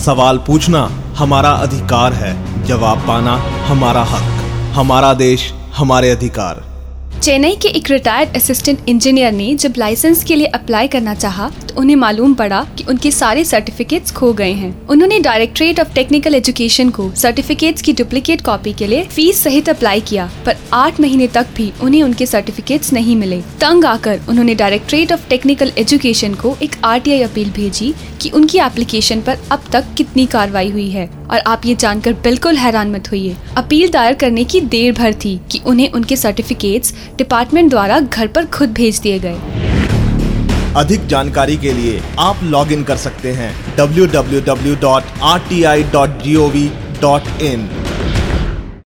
सवाल पूछना हमारा अधिकार है जवाब पाना हमारा हक हमारा देश हमारे अधिकार। चेन्नई के एक रिटायर्ड असिस्टेंट इंजीनियर ने जब लाइसेंस के लिए अप्लाई करना चाहा तो उन्हें मालूम पड़ा कि उनके सारे सर्टिफिकेट्स खो गए हैं। उन्होंने डायरेक्टरेट ऑफ़ टेक्निकल एजुकेशन को सर्टिफिकेट्स की डुप्लीकेट कॉपी के लिए फ़ीस सहित अप्लाई किया, पर आठ महीने तक भी उन्हें उनके सर्टिफिकेट्स नहीं मिले। तंग आकर उन्होंने डायरेक्टरेट ऑफ़ टेक्निकल एजुकेशन को एक आरटीआई अपील भेजी की उनकी एप्लीकेशन आरोप अब तक कितनी कार्रवाई हुई है। और आप ये जानकर बिल्कुल हैरान मत होइए। अपील दायर करने की देर भर थी कि उन्हें उनके सर्टिफिकेट्स डिपार्टमेंट द्वारा घर पर खुद भेज दिए गए। अधिक जानकारी के लिए आप लॉग इन कर सकते हैं www.rti.gov.in